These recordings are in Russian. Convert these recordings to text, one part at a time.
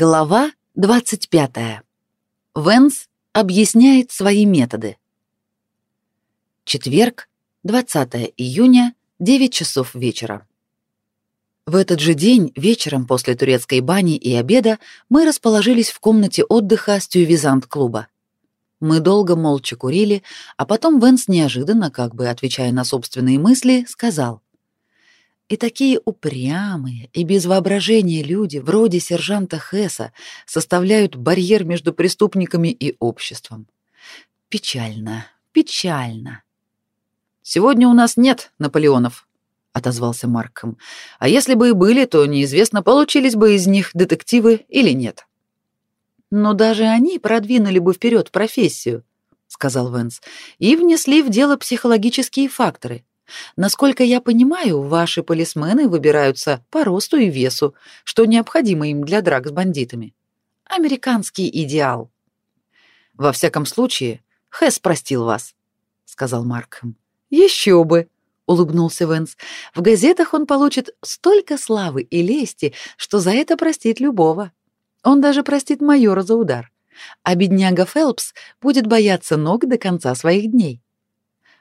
Глава 25. Венс объясняет свои методы. Четверг, 20 июня, 9 часов вечера. В этот же день, вечером после турецкой бани и обеда, мы расположились в комнате отдыха стювизант-клуба. Мы долго молча курили, а потом Венс неожиданно, как бы отвечая на собственные мысли, сказал — и такие упрямые и без воображения люди, вроде сержанта Хесса, составляют барьер между преступниками и обществом. Печально, печально. Сегодня у нас нет Наполеонов, отозвался Марком. А если бы и были, то неизвестно, получились бы из них детективы или нет. Но даже они продвинули бы вперед профессию, сказал Венс, и внесли в дело психологические факторы. Насколько я понимаю, ваши полисмены выбираются по росту и весу, что необходимо им для драк с бандитами. Американский идеал. Во всяком случае, Хэс простил вас, сказал Маркхэм. Еще бы, улыбнулся Венс. В газетах он получит столько славы и лести, что за это простит любого. Он даже простит майора за удар. А бедняга Фелпс будет бояться ног до конца своих дней.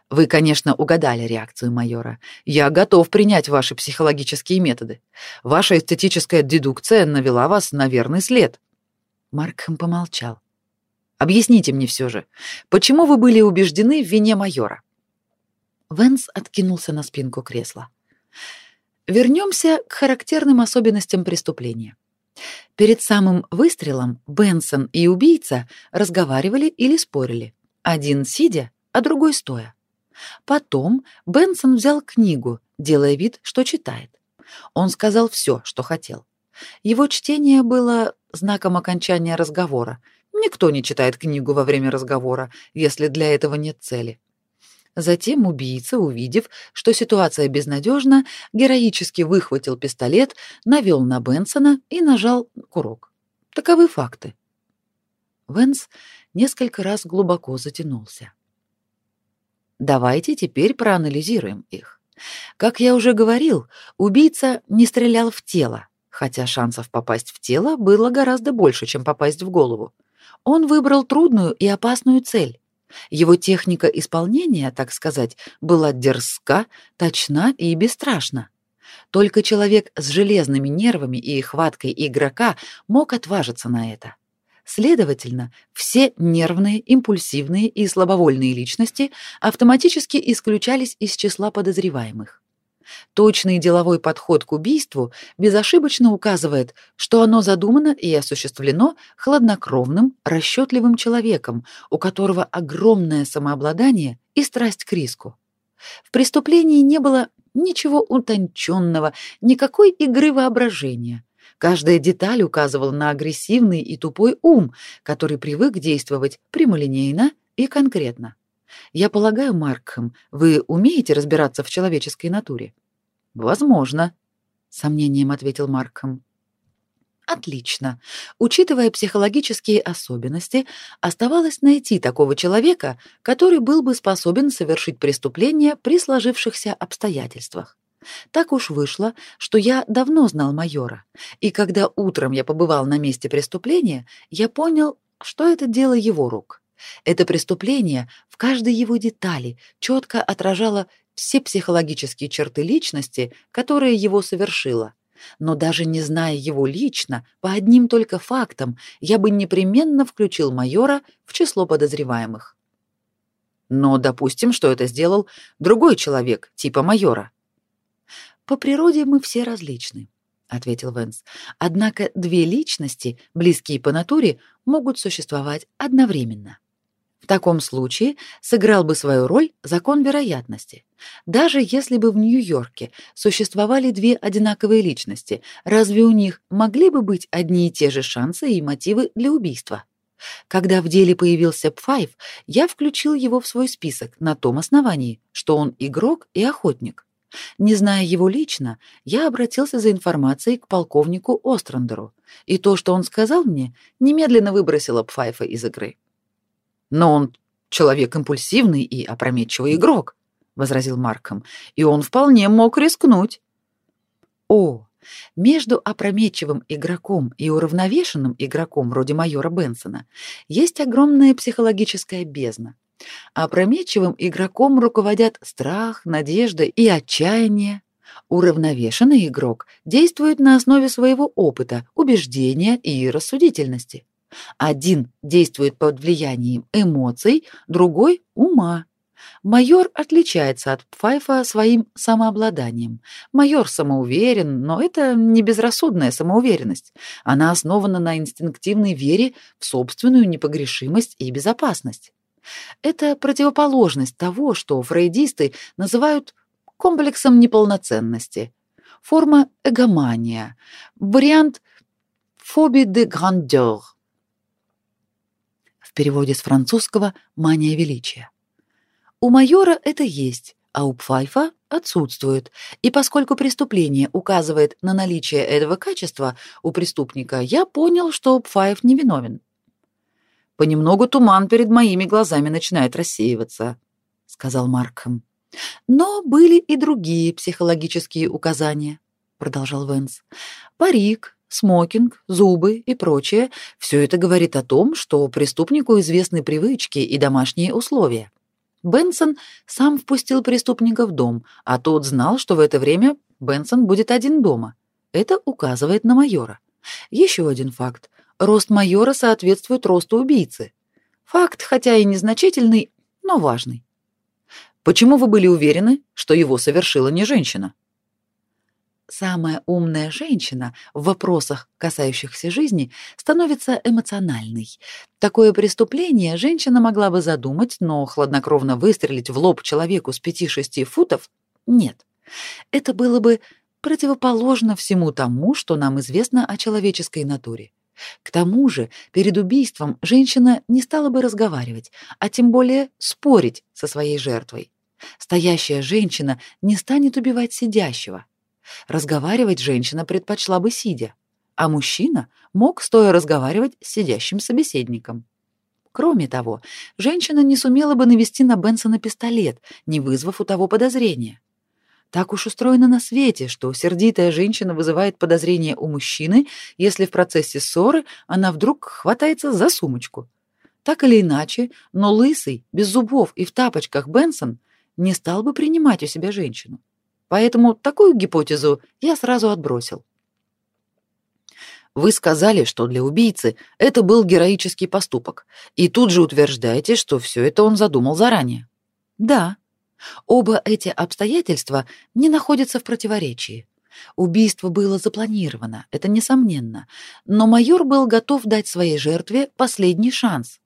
Вы, конечно, угадали реакцию майора. Я готов принять ваши психологические методы. Ваша эстетическая дедукция навела вас на верный след. Маркхэм помолчал. Объясните мне все же, почему вы были убеждены в вине майора? Венс откинулся на спинку кресла. Вернемся к характерным особенностям преступления. Перед самым выстрелом Бенсон и убийца разговаривали или спорили, один сидя, а другой стоя. Потом Бенсон взял книгу, делая вид, что читает. Он сказал все, что хотел. Его чтение было знаком окончания разговора. Никто не читает книгу во время разговора, если для этого нет цели. Затем убийца, увидев, что ситуация безнадежна, героически выхватил пистолет, навел на Бенсона и нажал курок. Таковы факты. Венс несколько раз глубоко затянулся. Давайте теперь проанализируем их. Как я уже говорил, убийца не стрелял в тело, хотя шансов попасть в тело было гораздо больше, чем попасть в голову. Он выбрал трудную и опасную цель. Его техника исполнения, так сказать, была дерзка, точна и бесстрашна. Только человек с железными нервами и хваткой игрока мог отважиться на это. Следовательно, все нервные, импульсивные и слабовольные личности автоматически исключались из числа подозреваемых. Точный деловой подход к убийству безошибочно указывает, что оно задумано и осуществлено хладнокровным, расчетливым человеком, у которого огромное самообладание и страсть к риску. В преступлении не было ничего утонченного, никакой игры воображения. Каждая деталь указывала на агрессивный и тупой ум, который привык действовать прямолинейно и конкретно. Я полагаю, Маркхэм, вы умеете разбираться в человеческой натуре? Возможно, сомнением ответил Маркхэм. Отлично. Учитывая психологические особенности, оставалось найти такого человека, который был бы способен совершить преступление при сложившихся обстоятельствах. Так уж вышло, что я давно знал майора, и когда утром я побывал на месте преступления, я понял, что это дело его рук. Это преступление в каждой его детали четко отражало все психологические черты личности, которые его совершила. Но даже не зная его лично, по одним только фактам, я бы непременно включил майора в число подозреваемых. Но допустим, что это сделал другой человек, типа майора. По природе мы все различны, ответил Венс. Однако две личности, близкие по натуре, могут существовать одновременно. В таком случае сыграл бы свою роль закон вероятности. Даже если бы в Нью-Йорке существовали две одинаковые личности, разве у них могли бы быть одни и те же шансы и мотивы для убийства? Когда в деле появился Пфайф, я включил его в свой список на том основании, что он игрок и охотник. Не зная его лично, я обратился за информацией к полковнику Острандеру, и то, что он сказал мне, немедленно выбросило Пфайфа из игры. Но он человек импульсивный и опрометчивый игрок, возразил Марком, и он вполне мог рискнуть. О, между опрометчивым игроком и уравновешенным игроком вроде майора Бенсона есть огромная психологическая бездна. Опрометчивым игроком руководят страх, надежда и отчаяние. Уравновешенный игрок действует на основе своего опыта, убеждения и рассудительности. Один действует под влиянием эмоций, другой — ума. Майор отличается от Пфайфа своим самообладанием. Майор самоуверен, но это не безрассудная самоуверенность. Она основана на инстинктивной вере в собственную непогрешимость и безопасность. Это противоположность того, что фрейдисты называют комплексом неполноценности. Форма эгомания, вариант фобии де грандeur. В переводе с французского «мания величия». У майора это есть, а у Пфайфа отсутствует. И поскольку преступление указывает на наличие этого качества у преступника, я понял, что Пфайф невиновен. Понемногу туман перед моими глазами начинает рассеиваться, сказал Маркхэм. Но были и другие психологические указания, продолжал Венс. Парик, смокинг, зубы и прочее все это говорит о том, что преступнику известны привычки и домашние условия. Бенсон сам впустил преступника в дом, а тот знал, что в это время Бенсон будет один дома. Это указывает на майора. Еще один факт. Рост майора соответствует росту убийцы. Факт, хотя и незначительный, но важный. Почему вы были уверены, что его совершила не женщина? Самая умная женщина в вопросах, касающихся жизни, становится эмоциональной. Такое преступление женщина могла бы задумать, но хладнокровно выстрелить в лоб человеку с 5-6 футов нет. Это было бы противоположно всему тому, что нам известно о человеческой натуре. К тому же, перед убийством женщина не стала бы разговаривать, а тем более спорить со своей жертвой. Стоящая женщина не станет убивать сидящего. Разговаривать женщина предпочла бы сидя, а мужчина мог стоя разговаривать с сидящим собеседником. Кроме того, женщина не сумела бы навести на Бенсона пистолет, не вызвав у того подозрения. Так уж устроено на свете, что сердитая женщина вызывает подозрение у мужчины, если в процессе ссоры она вдруг хватается за сумочку. Так или иначе, но лысый, без зубов и в тапочках Бенсон не стал бы принимать у себя женщину. Поэтому такую гипотезу я сразу отбросил. Вы сказали, что для убийцы это был героический поступок, и тут же утверждаете, что все это он задумал заранее. Да. Оба эти обстоятельства не находятся в противоречии. Убийство было запланировано, это несомненно, но майор был готов дать своей жертве последний шанс.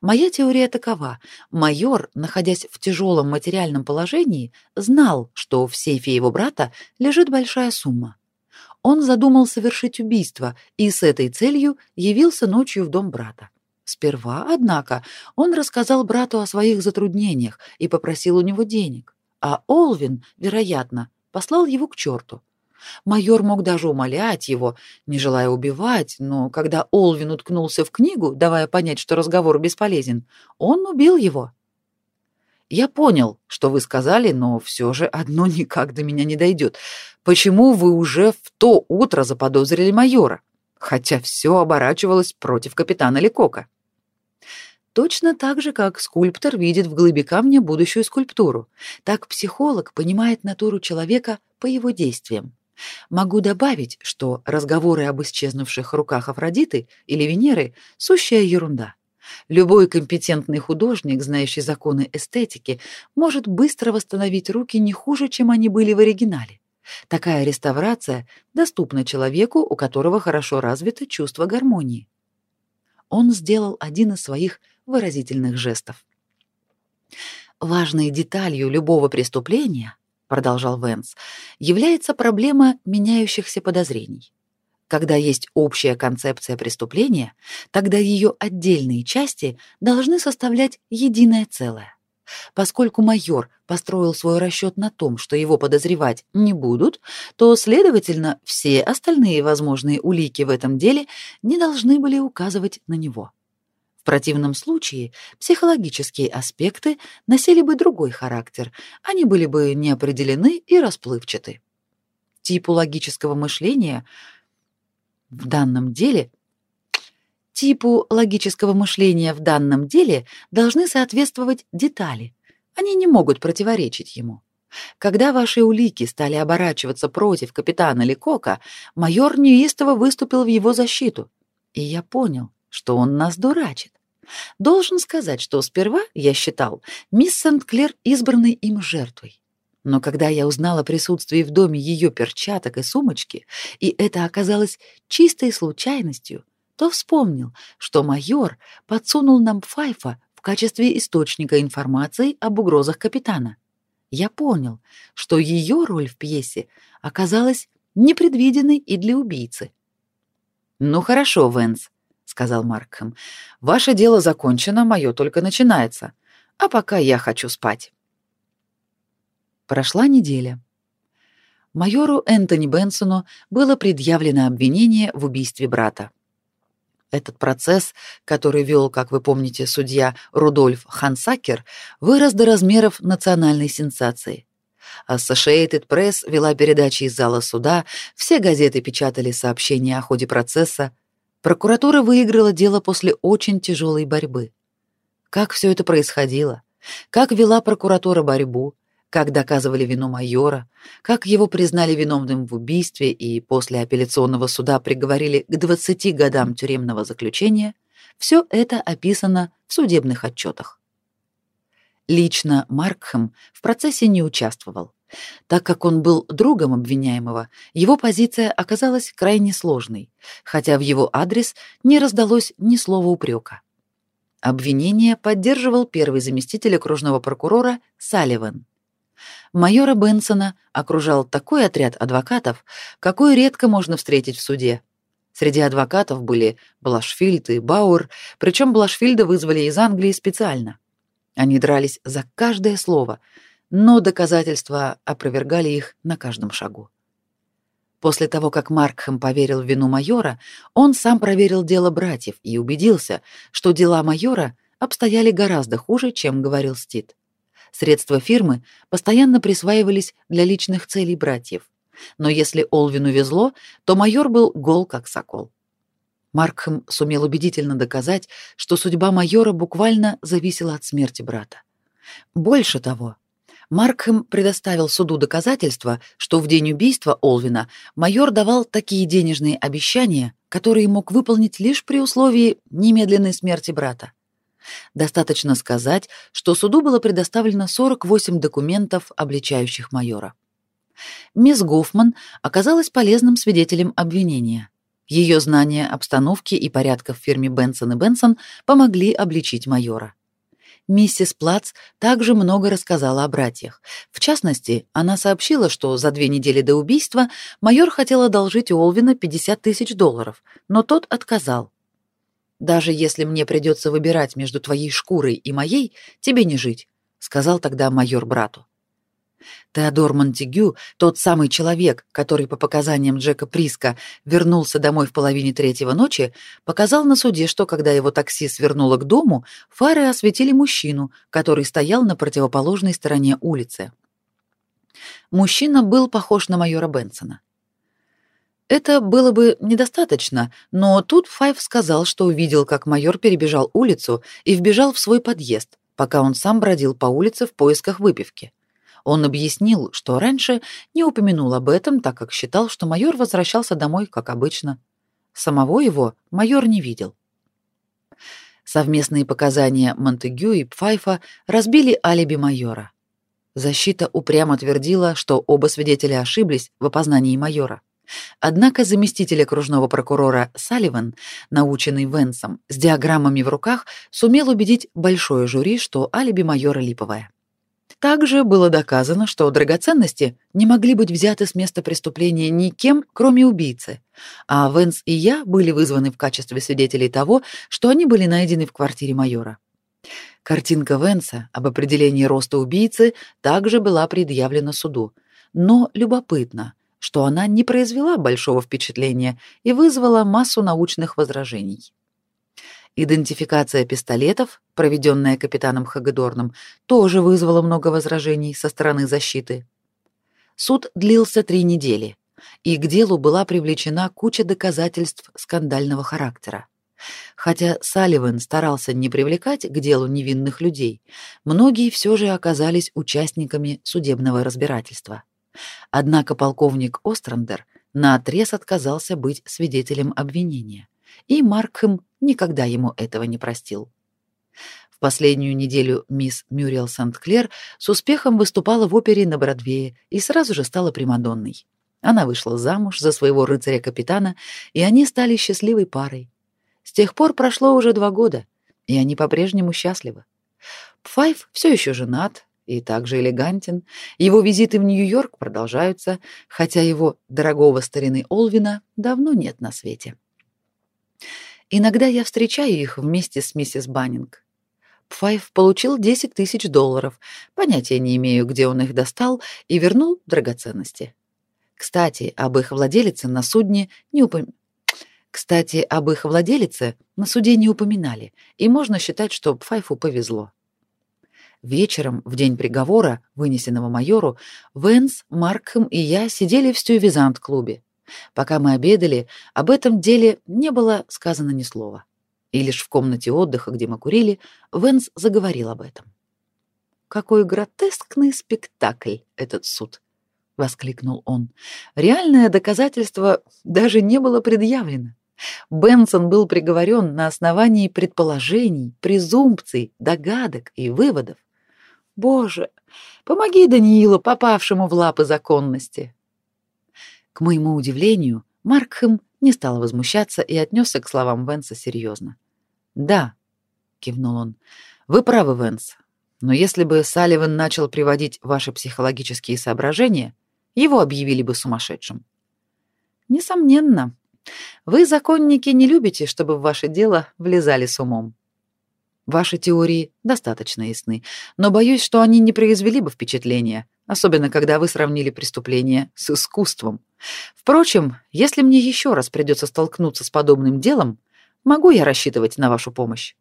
Моя теория такова. Майор, находясь в тяжелом материальном положении, знал, что в сейфе его брата лежит большая сумма. Он задумал совершить убийство и с этой целью явился ночью в дом брата. Сперва, однако, он рассказал брату о своих затруднениях и попросил у него денег, а Олвин, вероятно, послал его к черту. Майор мог даже умолять его, не желая убивать, но когда Олвин уткнулся в книгу, давая понять, что разговор бесполезен, он убил его. Я понял, что вы сказали, но все же одно никак до меня не дойдет. Почему вы уже в то утро заподозрили майора, хотя все оборачивалось против капитана Лекока? Точно так же, как скульптор видит в глыбе камня будущую скульптуру, так психолог понимает натуру человека по его действиям. Могу добавить, что разговоры об исчезнувших руках Афродиты или Венеры — сущая ерунда. Любой компетентный художник, знающий законы эстетики, может быстро восстановить руки не хуже, чем они были в оригинале. Такая реставрация доступна человеку, у которого хорошо развито чувство гармонии. Он сделал один из своих выразительных жестов. Важной деталью любого преступления продолжал Венс, является проблема меняющихся подозрений. Когда есть общая концепция преступления, тогда ее отдельные части должны составлять единое целое. Поскольку майор построил свой расчет на том, что его подозревать не будут, то, следовательно, все остальные возможные улики в этом деле не должны были указывать на него. В противном случае психологические аспекты носили бы другой характер, они были бы неопределены и расплывчаты. типу логического мышления в данном деле типу логического мышления в данном деле должны соответствовать детали. Они не могут противоречить ему. Когда ваши улики стали оборачиваться против капитана Ликока, майор неистово выступил в его защиту. И я понял, что он нас дурачит. Должен сказать, что сперва я считал мисс Сент-Клер избранной им жертвой. Но когда я узнал о присутствии в доме ее перчаток и сумочки, и это оказалось чистой случайностью, то вспомнил, что майор подсунул нам Файфа в качестве источника информации об угрозах капитана. Я понял, что ее роль в пьесе оказалась непредвиденной и для убийцы. «Ну хорошо, Венс», — сказал Маркхэм. «Ваше дело закончено, мое только начинается. А пока я хочу спать». Прошла неделя. Майору Энтони Бенсону было предъявлено обвинение в убийстве брата. Этот процесс, который вел, как вы помните, судья Рудольф Хансакер, вырос до размеров национальной сенсации. Associated Press вела передачи из зала суда, все газеты печатали сообщения о ходе процесса. Прокуратура выиграла дело после очень тяжелой борьбы. Как все это происходило? Как вела прокуратура борьбу? как доказывали вину майора, как его признали виновным в убийстве и после апелляционного суда приговорили к 20 годам тюремного заключения, все это описано в судебных отчетах. Лично Маркхэм в процессе не участвовал. Так как он был другом обвиняемого, его позиция оказалась крайне сложной, хотя в его адрес не раздалось ни слова упрека. Обвинение поддерживал первый заместитель окружного прокурора Салливан. Майора Бенсона окружал такой отряд адвокатов, какой редко можно встретить в суде. Среди адвокатов были Блашфильд и Бауэр, причем Блашфильда вызвали из Англии специально. Они дрались за каждое слово, но доказательства опровергали их на каждом шагу. После того, как Маркхэм поверил в вину майора, он сам проверил дело братьев и убедился, что дела майора обстояли гораздо хуже, чем говорил Стит. Средства фирмы постоянно присваивались для личных целей братьев. Но если Олвину везло, то майор был гол как сокол. Маркхэм сумел убедительно доказать, что судьба майора буквально зависела от смерти брата. Больше того, Маркхэм предоставил суду доказательства, что в день убийства Олвина майор давал такие денежные обещания, которые мог выполнить лишь при условии немедленной смерти брата. Достаточно сказать, что суду было предоставлено 48 документов, обличающих майора. Мисс Гофман оказалась полезным свидетелем обвинения. Ее знания обстановки и порядка в фирме Бенсон и Бенсон помогли обличить майора. Миссис Плац также много рассказала о братьях. В частности, она сообщила, что за две недели до убийства майор хотел одолжить Уолвина 50 тысяч долларов, но тот отказал. Даже если мне придется выбирать между твоей шкурой и моей, тебе не жить, сказал тогда майор брату. Теодор Монтегю, тот самый человек, который по показаниям Джека Приска вернулся домой в половине третьего ночи, показал на суде, что когда его такси свернуло к дому, фары осветили мужчину, который стоял на противоположной стороне улицы. Мужчина был похож на майора Бенсона. Это было бы недостаточно, но тут Файв сказал, что увидел, как майор перебежал улицу и вбежал в свой подъезд, пока он сам бродил по улице в поисках выпивки. Он объяснил, что раньше не упомянул об этом, так как считал, что майор возвращался домой, как обычно. Самого его майор не видел. Совместные показания Монтегю и Пфайфа разбили алиби майора. Защита упрямо твердила, что оба свидетеля ошиблись в опознании майора. Однако заместитель окружного прокурора Салливан, наученный Венсом, с диаграммами в руках, сумел убедить большое жюри, что алиби майора липовое. Также было доказано, что драгоценности не могли быть взяты с места преступления никем, кроме убийцы, а Венс и я были вызваны в качестве свидетелей того, что они были найдены в квартире майора. Картинка Венса об определении роста убийцы также была предъявлена суду, но любопытно, что она не произвела большого впечатления и вызвала массу научных возражений. Идентификация пистолетов, проведенная капитаном Хагедорном, тоже вызвала много возражений со стороны защиты. Суд длился три недели, и к делу была привлечена куча доказательств скандального характера. Хотя Салливан старался не привлекать к делу невинных людей, многие все же оказались участниками судебного разбирательства. Однако полковник Острандер наотрез отказался быть свидетелем обвинения, и Маркхэм никогда ему этого не простил. В последнюю неделю мисс Мюрриел Сент-Клер с успехом выступала в опере на Бродвее и сразу же стала примадонной. Она вышла замуж за своего рыцаря-капитана, и они стали счастливой парой. С тех пор прошло уже два года, и они по-прежнему счастливы. Пфайф все еще женат и также элегантен. Его визиты в Нью-Йорк продолжаются, хотя его дорогого старины Олвина давно нет на свете. Иногда я встречаю их вместе с миссис Баннинг. Пфайф получил 10 тысяч долларов, понятия не имею, где он их достал, и вернул драгоценности. Кстати, об их владелице на судне не упоминали. Кстати, об их владелице на суде не упоминали, и можно считать, что Пфайфу повезло. Вечером, в день приговора, вынесенного майору, Венс, Маркхэм и я сидели в Стювизант-клубе. Пока мы обедали, об этом деле не было сказано ни слова. И лишь в комнате отдыха, где мы курили, Венс заговорил об этом. «Какой гротескный спектакль этот суд!» — воскликнул он. «Реальное доказательство даже не было предъявлено. Бенсон был приговорен на основании предположений, презумпций, догадок и выводов. Боже, помоги Даниилу, попавшему в лапы законности. К моему удивлению, Маркхэм не стал возмущаться и отнесся к словам Венса серьезно. «Да», — кивнул он, — «вы правы, Венс. Но если бы Салливан начал приводить ваши психологические соображения, его объявили бы сумасшедшим». «Несомненно», вы, законники, не любите, чтобы в ваше дело влезали с умом. Ваши теории достаточно ясны, но боюсь, что они не произвели бы впечатления, особенно когда вы сравнили преступление с искусством. Впрочем, если мне еще раз придется столкнуться с подобным делом, могу я рассчитывать на вашу помощь?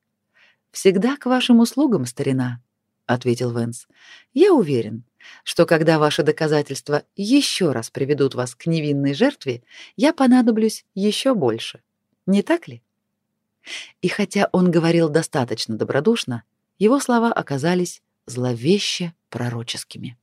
Всегда к вашим услугам, старина, ответил Венс. Я уверен, что когда ваши доказательства еще раз приведут вас к невинной жертве, я понадоблюсь еще больше. Не так ли? И хотя он говорил достаточно добродушно, его слова оказались зловеще пророческими.